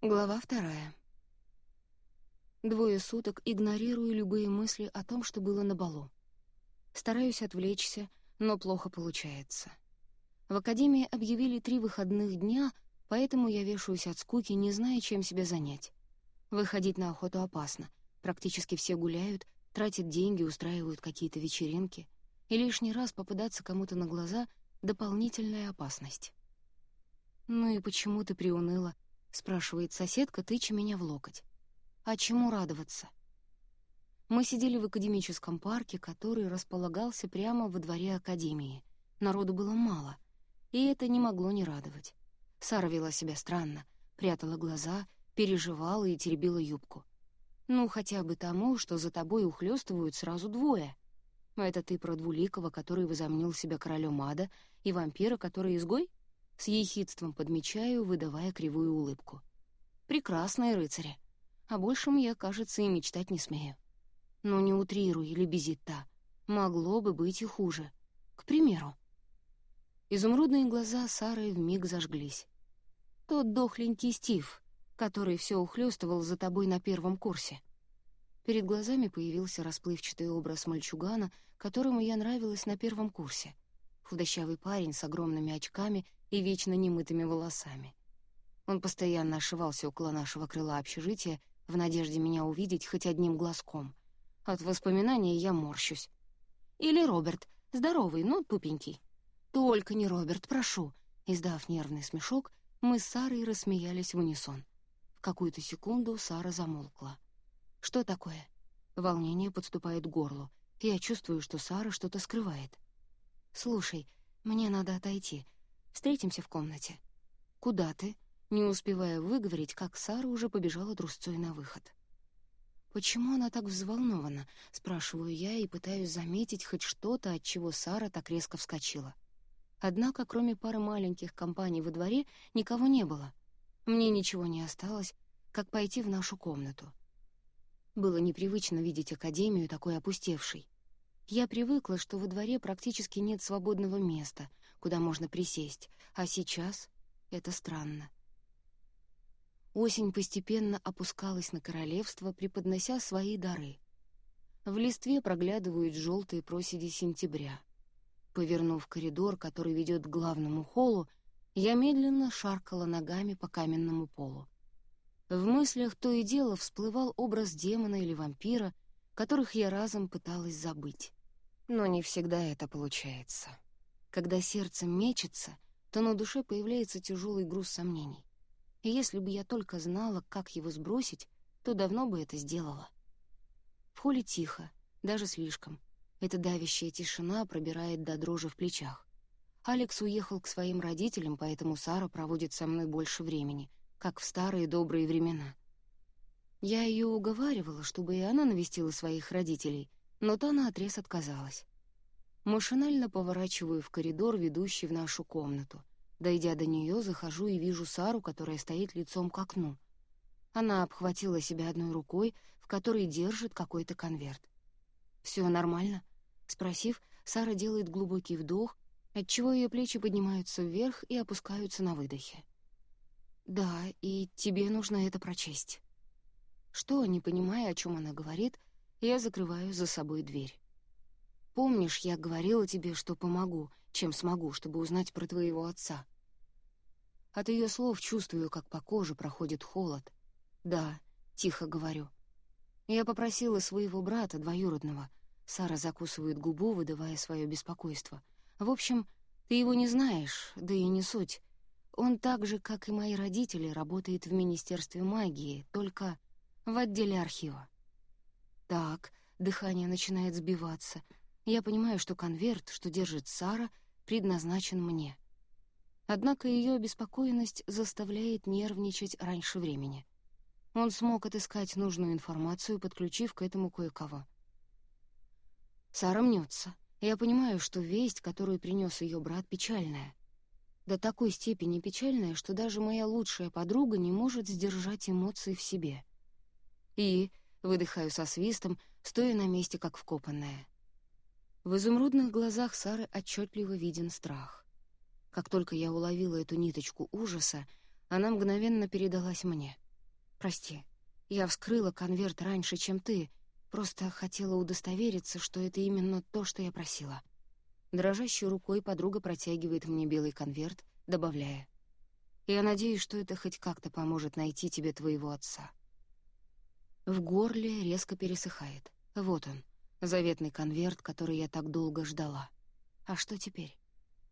Глава вторая. Двое суток игнорирую любые мысли о том, что было на балу. Стараюсь отвлечься, но плохо получается. В академии объявили три выходных дня, поэтому я вешаюсь от скуки, не зная, чем себя занять. Выходить на охоту опасно. Практически все гуляют, тратят деньги, устраивают какие-то вечеринки. И лишний раз попадаться кому-то на глаза — дополнительная опасность. «Ну и почему ты приуныла?» — спрашивает соседка, тыча меня в локоть. «А чему радоваться?» Мы сидели в академическом парке, который располагался прямо во дворе академии. Народу было мало, и это не могло не радовать. Сара вела себя странно, прятала глаза, переживала и теребила юбку. Ну, хотя бы тому, что за тобой ухлёстывают сразу двое. Это ты про Двуликова, который возомнил себя королем ада, и вампира, который изгой? С ехидством подмечаю, выдавая кривую улыбку. Прекрасные рыцари. О большем я, кажется, и мечтать не смею. Но не утрируй, лебезит-та. Могло бы быть и хуже. К примеру. Изумрудные глаза Сары вмиг зажглись. Тот дохленький Стив, который все ухлёстывал за тобой на первом курсе. Перед глазами появился расплывчатый образ мальчугана, которому я нравилась на первом курсе. Худощавый парень с огромными очками и вечно немытыми волосами. Он постоянно ошивался около нашего крыла общежития в надежде меня увидеть хоть одним глазком. От воспоминания я морщусь. Или Роберт, здоровый, но тупенький. «Только не Роберт, прошу!» Издав нервный смешок, мы с Сарой рассмеялись в унисон. В какую-то секунду Сара замолкла. «Что такое?» Волнение подступает к горлу. Я чувствую, что Сара что-то скрывает. «Слушай, мне надо отойти. Встретимся в комнате». «Куда ты?» Не успевая выговорить, как Сара уже побежала трусцой на выход. «Почему она так взволнована?» — спрашиваю я и пытаюсь заметить хоть что-то, от чего Сара так резко вскочила. Однако, кроме пары маленьких компаний во дворе, никого не было. Мне ничего не осталось, как пойти в нашу комнату. Было непривычно видеть Академию такой опустевшей. Я привыкла, что во дворе практически нет свободного места, куда можно присесть, а сейчас это странно. Осень постепенно опускалась на королевство, преподнося свои дары. В листве проглядывают желтые проседи сентября. Повернув коридор, который ведет к главному холлу, я медленно шаркала ногами по каменному полу. В мыслях то и дело всплывал образ демона или вампира, которых я разом пыталась забыть. Но не всегда это получается. Когда сердце мечется, то на душе появляется тяжелый груз сомнений. И если бы я только знала, как его сбросить, то давно бы это сделала. В холле тихо, даже слишком. Эта давящая тишина пробирает до дрожи в плечах. Алекс уехал к своим родителям, поэтому Сара проводит со мной больше времени, как в старые добрые времена. Я ее уговаривала, чтобы и она навестила своих родителей, но та наотрез отказалась. Машинально поворачиваю в коридор, ведущий в нашу комнату. Дойдя до нее, захожу и вижу Сару, которая стоит лицом к окну. Она обхватила себя одной рукой, в которой держит какой-то конверт. «Все нормально?» Спросив, Сара делает глубокий вдох, отчего ее плечи поднимаются вверх и опускаются на выдохе. «Да, и тебе нужно это прочесть». Что, не понимая, о чем она говорит, я закрываю за собой дверь. «Помнишь, я говорила тебе, что помогу, чем смогу, чтобы узнать про твоего отца?» От ее слов чувствую, как по коже проходит холод. «Да», — тихо говорю. Я попросила своего брата, двоюродного. Сара закусывает губу, выдавая свое беспокойство. «В общем, ты его не знаешь, да и не суть. Он так же, как и мои родители, работает в Министерстве магии, только в отделе архива. Так, дыхание начинает сбиваться. Я понимаю, что конверт, что держит Сара, предназначен мне. Однако ее обеспокоенность заставляет нервничать раньше времени. Он смог отыскать нужную информацию, подключив к этому кое-кого. Сара мнется. Я понимаю, что весть, которую принес ее брат, печальная. До такой степени печальная, что даже моя лучшая подруга не может сдержать эмоции в себе. И Выдыхаю со свистом, стоя на месте, как вкопанная. В изумрудных глазах Сары отчетливо виден страх. Как только я уловила эту ниточку ужаса, она мгновенно передалась мне. Прости, я вскрыла конверт раньше, чем ты, просто хотела удостовериться, что это именно то, что я просила». Дрожащей рукой подруга протягивает мне белый конверт, добавляя. «Я надеюсь, что это хоть как-то поможет найти тебе твоего отца». В горле резко пересыхает. Вот он, заветный конверт, который я так долго ждала. А что теперь?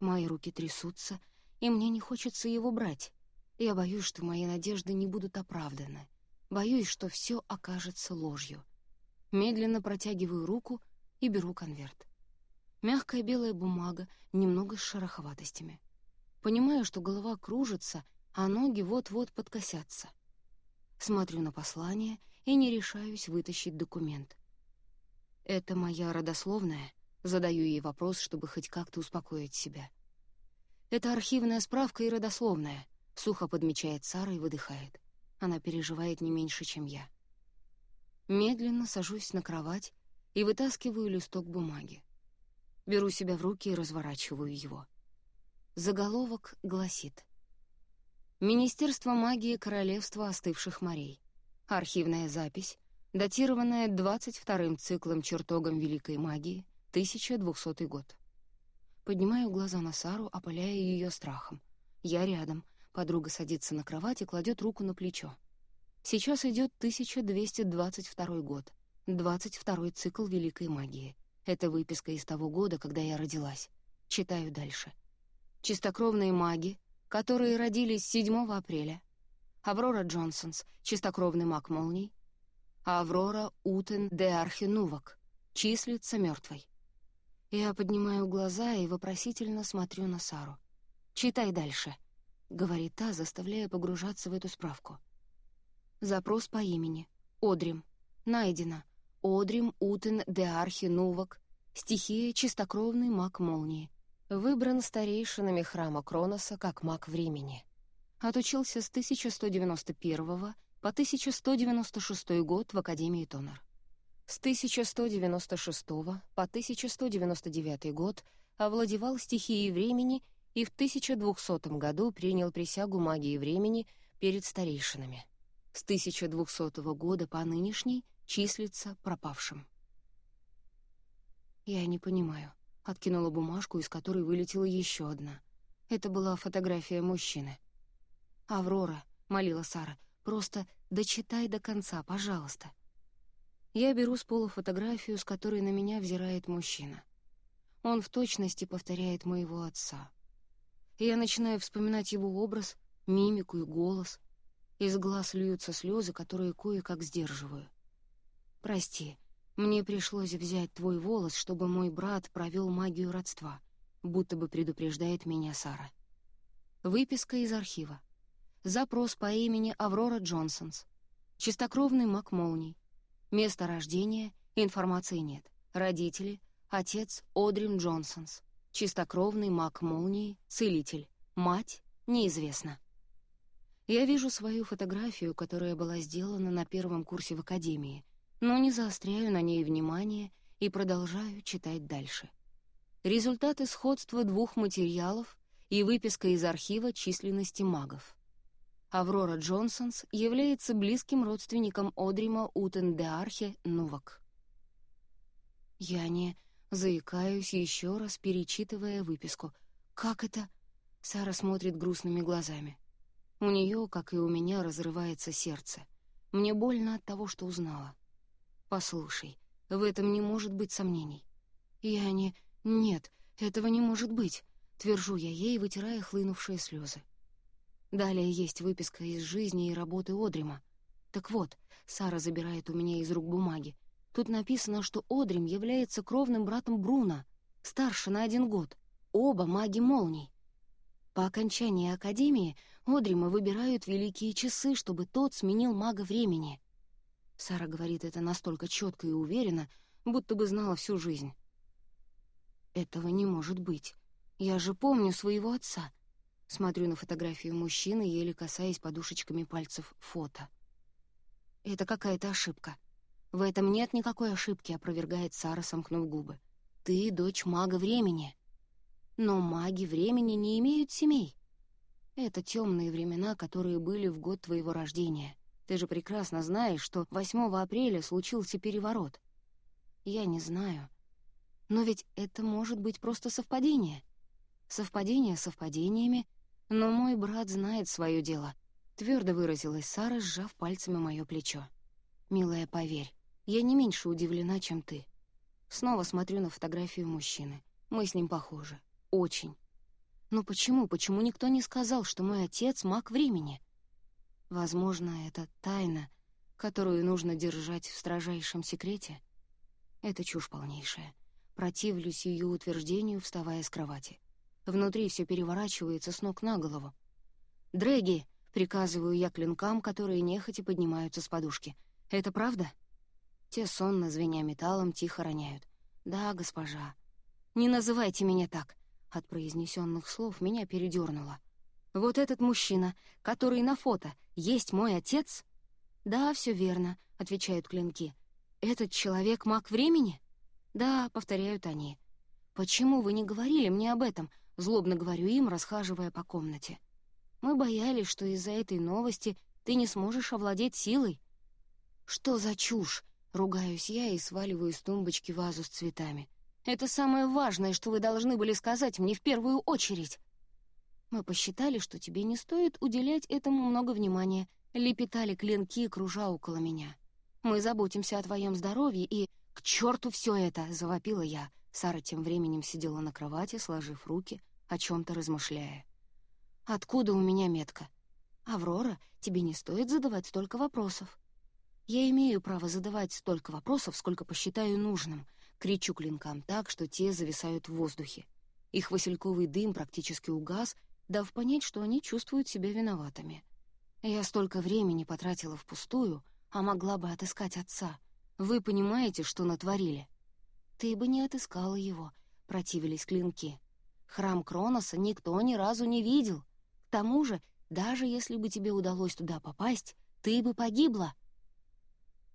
Мои руки трясутся, и мне не хочется его брать. Я боюсь, что мои надежды не будут оправданы. Боюсь, что все окажется ложью. Медленно протягиваю руку и беру конверт. Мягкая белая бумага, немного с шероховатостями. Понимаю, что голова кружится, а ноги вот-вот подкосятся. Смотрю на послание и не решаюсь вытащить документ. «Это моя родословная?» Задаю ей вопрос, чтобы хоть как-то успокоить себя. «Это архивная справка и родословная», — сухо подмечает Сара и выдыхает. Она переживает не меньше, чем я. Медленно сажусь на кровать и вытаскиваю листок бумаги. Беру себя в руки и разворачиваю его. Заголовок гласит «Министерство магии Королевства остывших морей. Архивная запись, датированная 22-м циклом чертогом Великой магии, 1200 год». Поднимаю глаза на Сару, опаляя ее страхом. Я рядом. Подруга садится на кровать и кладет руку на плечо. Сейчас идет 1222 год, 22-й цикл Великой магии — это выписка из того года, когда я родилась. Читаю дальше. Чистокровные маги, которые родились 7 апреля. Аврора Джонсонс, чистокровный маг молний. Аврора Утен де Архинувак, числится мертвой. Я поднимаю глаза и вопросительно смотрю на Сару. «Читай дальше», — говорит та, заставляя погружаться в эту справку. Запрос по имени. Одрим. Найдено. Одрим Утен де Архи Нувак, стихия чистокровный маг молнии. Выбран старейшинами храма Кроноса как маг времени. Отучился с 1191 по 1196 год в Академии Тонар. С 1196 по 1199 год овладевал стихией времени и в 1200 году принял присягу магии времени перед старейшинами. С 1200 года по нынешний — числится пропавшим. «Я не понимаю», — откинула бумажку, из которой вылетела еще одна. Это была фотография мужчины. «Аврора», — молила Сара, — «просто дочитай до конца, пожалуйста». Я беру с пола фотографию, с которой на меня взирает мужчина. Он в точности повторяет моего отца. я начинаю вспоминать его образ, мимику и голос. Из глаз льются слезы, которые кое-как сдерживаю. «Прости, мне пришлось взять твой волос, чтобы мой брат провел магию родства», будто бы предупреждает меня Сара. Выписка из архива. Запрос по имени Аврора Джонсонс. Чистокровный маг молний. Место рождения, информации нет. Родители, отец Одрим Джонсонс. Чистокровный маг молнии, целитель. Мать, неизвестно. Я вижу свою фотографию, которая была сделана на первом курсе в академии — но не заостряю на ней внимание и продолжаю читать дальше. Результаты сходства двух материалов и выписка из архива численности магов. Аврора Джонсонс является близким родственником Одрима Утендеархе Нувак. Я не заикаюсь еще раз, перечитывая выписку. «Как это?» Сара смотрит грустными глазами. У нее, как и у меня, разрывается сердце. Мне больно от того, что узнала. «Послушай, в этом не может быть сомнений». «Я не... Нет, этого не может быть», — твержу я ей, вытирая хлынувшие слезы. Далее есть выписка из жизни и работы Одрима. Так вот, Сара забирает у меня из рук бумаги. Тут написано, что Одрим является кровным братом Бруна, старше на один год. Оба маги молний. По окончании Академии Одрима выбирают великие часы, чтобы тот сменил мага времени. Сара говорит это настолько четко и уверенно, будто бы знала всю жизнь. «Этого не может быть. Я же помню своего отца». Смотрю на фотографию мужчины, еле касаясь подушечками пальцев фото. «Это какая-то ошибка». «В этом нет никакой ошибки», — опровергает Сара, сомкнув губы. «Ты дочь мага времени». «Но маги времени не имеют семей». Это темные времена, которые были в год твоего рождения. Ты же прекрасно знаешь, что 8 апреля случился переворот. Я не знаю. Но ведь это может быть просто совпадение. Совпадение совпадениями, но мой брат знает свое дело. Твердо выразилась Сара, сжав пальцами мое плечо. «Милая, поверь, я не меньше удивлена, чем ты. Снова смотрю на фотографию мужчины. Мы с ним похожи. Очень. Но почему, почему никто не сказал, что мой отец — маг времени? Возможно, это тайна, которую нужно держать в строжайшем секрете. Это чушь полнейшая. Противлюсь ее утверждению, вставая с кровати. Внутри все переворачивается с ног на голову. «Дрэги!» — приказываю я клинкам, которые нехотя поднимаются с подушки. «Это правда?» Те сонно, звеня металлом, тихо роняют. «Да, госпожа». «Не называйте меня так!» От произнесенных слов меня передернуло. «Вот этот мужчина, который на фото, есть мой отец?» «Да, все верно», — отвечают клинки. «Этот человек маг времени?» «Да», — повторяют они. «Почему вы не говорили мне об этом?» — злобно говорю им, расхаживая по комнате. «Мы боялись, что из-за этой новости ты не сможешь овладеть силой». «Что за чушь?» — ругаюсь я и сваливаю с тумбочки вазу с цветами. «Это самое важное, что вы должны были сказать мне в первую очередь». Мы посчитали, что тебе не стоит уделять этому много внимания, лепетали клинки, кружа около меня. Мы заботимся о твоем здоровье и... «К черту все это!» — завопила я. Сара тем временем сидела на кровати, сложив руки, о чем-то размышляя. «Откуда у меня метка?» «Аврора, тебе не стоит задавать столько вопросов». «Я имею право задавать столько вопросов, сколько посчитаю нужным», — кричу клинкам так, что те зависают в воздухе. Их васильковый дым практически угас, дав понять, что они чувствуют себя виноватыми. Я столько времени потратила впустую, а могла бы отыскать отца. Вы понимаете, что натворили? Ты бы не отыскала его, противились клинки. Храм Кроноса никто ни разу не видел. К тому же, даже если бы тебе удалось туда попасть, ты бы погибла.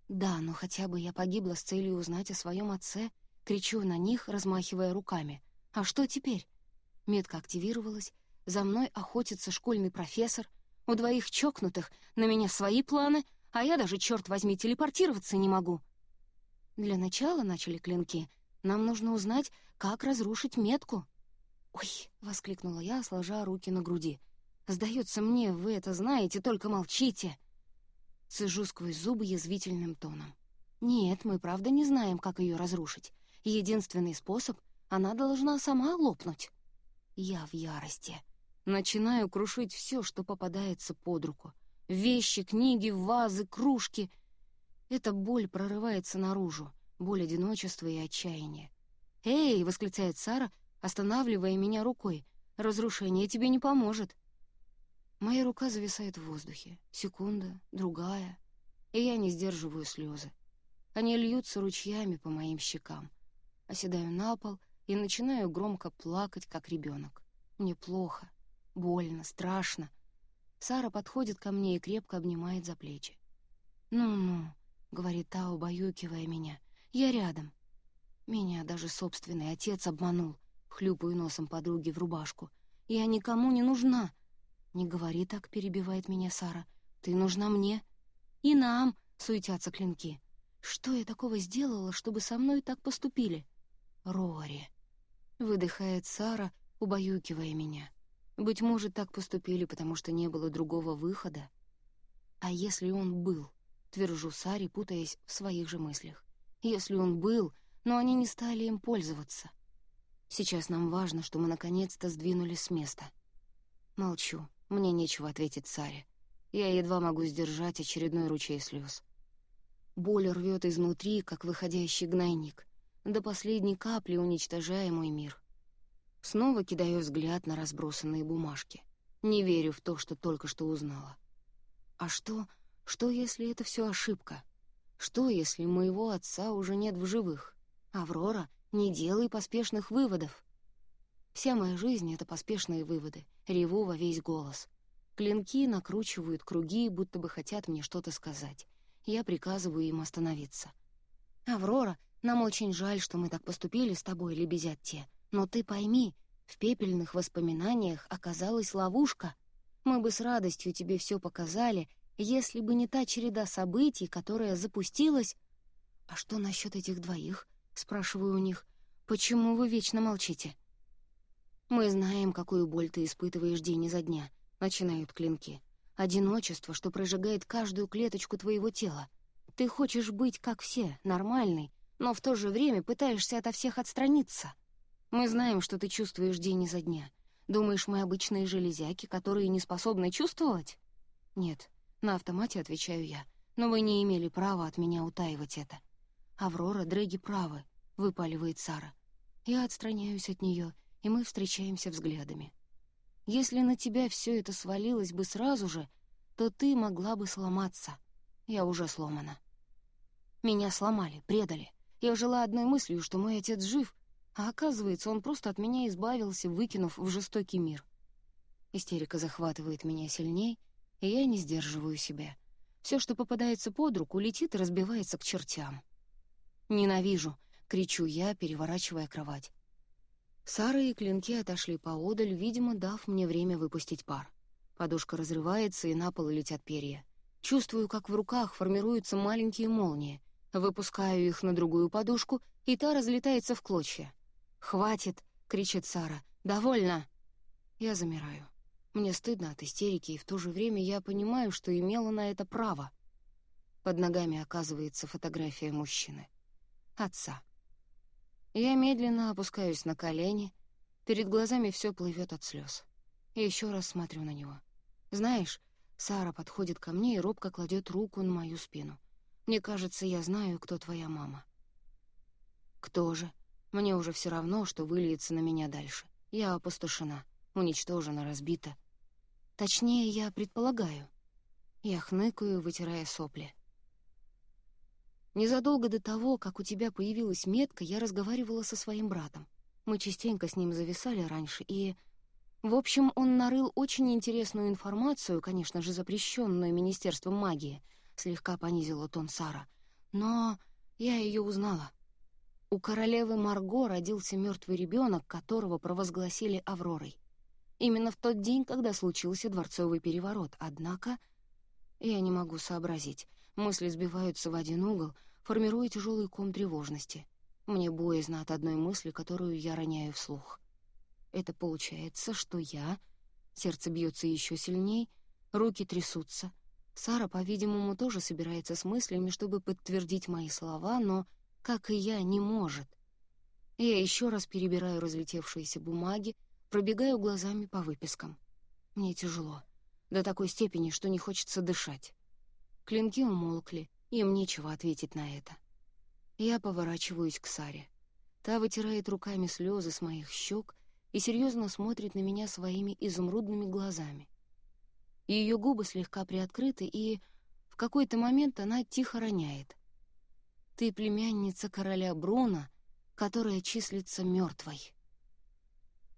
Да, но хотя бы я погибла с целью узнать о своем отце, кричу на них, размахивая руками. А что теперь? Метка активировалась, за мной охотится школьный профессор, у двоих чокнутых на меня свои планы, а я даже, черт возьми, телепортироваться не могу. Для начала начали клинки. Нам нужно узнать, как разрушить метку. «Ой!» — воскликнула я, сложа руки на груди. «Сдается мне, вы это знаете, только молчите!» Цежу сквозь зубы язвительным тоном. «Нет, мы правда не знаем, как ее разрушить. Единственный способ — она должна сама лопнуть». Я в ярости. Начинаю крушить все, что попадается под руку. Вещи, книги, вазы, кружки — эта боль прорывается наружу, боль одиночества и отчаяния. «Эй!» — восклицает Сара, останавливая меня рукой. «Разрушение тебе не поможет». Моя рука зависает в воздухе. Секунда, другая. И я не сдерживаю слезы. Они льются ручьями по моим щекам. Оседаю на пол и начинаю громко плакать, как ребенок. Мне плохо, больно, страшно. Сара подходит ко мне и крепко обнимает за плечи. «Ну-ну, — говорит та, убаюкивая меня. «Я рядом». Меня даже собственный отец обманул. Хлюпаю носом подруги в рубашку. «Я никому не нужна». «Не говори так», — перебивает меня Сара. «Ты нужна мне». «И нам», — суетятся клинки. «Что я такого сделала, чтобы со мной так поступили?» «Рори», — выдыхает Сара, убаюкивая меня. «Быть может, так поступили, потому что не было другого выхода. А если он был?» Твержу Саре, путаясь в своих же мыслях. Если он был, но они не стали им пользоваться. Сейчас нам важно, что мы наконец-то сдвинулись с места. Молчу, мне нечего ответить Саре. Я едва могу сдержать очередной ручей слез. Боль рвет изнутри, как выходящий гнойник, до последней капли уничтожая мой мир. Снова кидаю взгляд на разбросанные бумажки. Не верю в то, что только что узнала. А что, что, если это все ошибка? Что, если моего отца уже нет в живых? Аврора, не делай поспешных выводов. Вся моя жизнь — это поспешные выводы. Реву во весь голос. Клинки накручивают круги, будто бы хотят мне что-то сказать. Я приказываю им остановиться. «Аврора, нам очень жаль, что мы так поступили с тобой, лебезят те. Но ты пойми, в пепельных воспоминаниях оказалась ловушка. Мы бы с радостью тебе все показали, Если бы не та череда событий, которая запустилась... «А что насчет этих двоих?» — спрашиваю у них. «Почему вы вечно молчите?» «Мы знаем, какую боль ты испытываешь день изо дня», — начинают клинки. «Одиночество, что прожигает каждую клеточку твоего тела. Ты хочешь быть как все, нормальный, но в то же время пытаешься ото всех отстраниться. Мы знаем, что ты чувствуешь день изо дня. Думаешь, мы обычные железяки, которые не способны чувствовать?» «Нет», — на автомате отвечаю я, «но вы не имели права от меня утаивать это». «Аврора, Дрэги правы», — выпаливает Сара. Я отстраняюсь от нее и мы встречаемся взглядами. Если на тебя все это свалилось бы сразу же, то ты могла бы сломаться. Я уже сломана. Меня сломали, предали. Я жила одной мыслью, что мой отец жив, а оказывается, он просто от меня избавился, выкинув в жестокий мир. Истерика захватывает меня сильней, и я не сдерживаю себя. Все, что попадается под руку, летит и разбивается к чертям. «Ненавижу!» — кричу я, переворачивая кровать. Сара и клинки отошли поодаль, видимо, дав мне время выпустить пар. Подушка разрывается, и на пол летят перья. Чувствую, как в руках формируются маленькие молнии. Выпускаю их на другую подушку, и та разлетается в клочья. «Хватит!» — кричит Сара. «Довольно!» Я замираю. Мне стыдно от истерики, и в то же время я понимаю, что имела на это право. Под ногами оказывается фотография мужчины. Отца. Я медленно опускаюсь на колени, перед глазами все плывет от слез. И еще раз смотрю на него. Знаешь, Сара подходит ко мне и робко кладет руку на мою спину. Мне кажется, я знаю, кто твоя мама. Кто же? Мне уже все равно, что выльется на меня дальше. Я опустошена, уничтожена, разбита. Точнее, я предполагаю. Я хныкаю, вытирая сопли. Незадолго до того, как у тебя появилась метка, я разговаривала со своим братом. Мы частенько с ним зависали раньше, и... В общем, он нарыл очень интересную информацию, конечно же, запрещенную Министерством магии, слегка понизила тон Сара. Но я ее узнала. У королевы Марго родился мертвый ребенок, которого провозгласили Авророй. Именно в тот день, когда случился дворцовый переворот. Однако я не могу сообразить, Мысли сбиваются в один угол, формируя тяжелый ком тревожности. Мне боязно от одной мысли, которую я роняю вслух. Это получается, что я... Сердце бьется еще сильней, руки трясутся. Сара, по-видимому, тоже собирается с мыслями, чтобы подтвердить мои слова, но, как и я, не может. Я еще раз перебираю разлетевшиеся бумаги, пробегаю глазами по выпискам. Мне тяжело. До такой степени, что не хочется дышать. Клинки умолкли, им нечего ответить на это. Я поворачиваюсь к Саре. Та вытирает руками слезы с моих щек и серьезно смотрит на меня своими изумрудными глазами. Ее губы слегка приоткрыты, и в какой-то момент она тихо роняет. «Ты племянница короля Бруна, которая числится мертвой».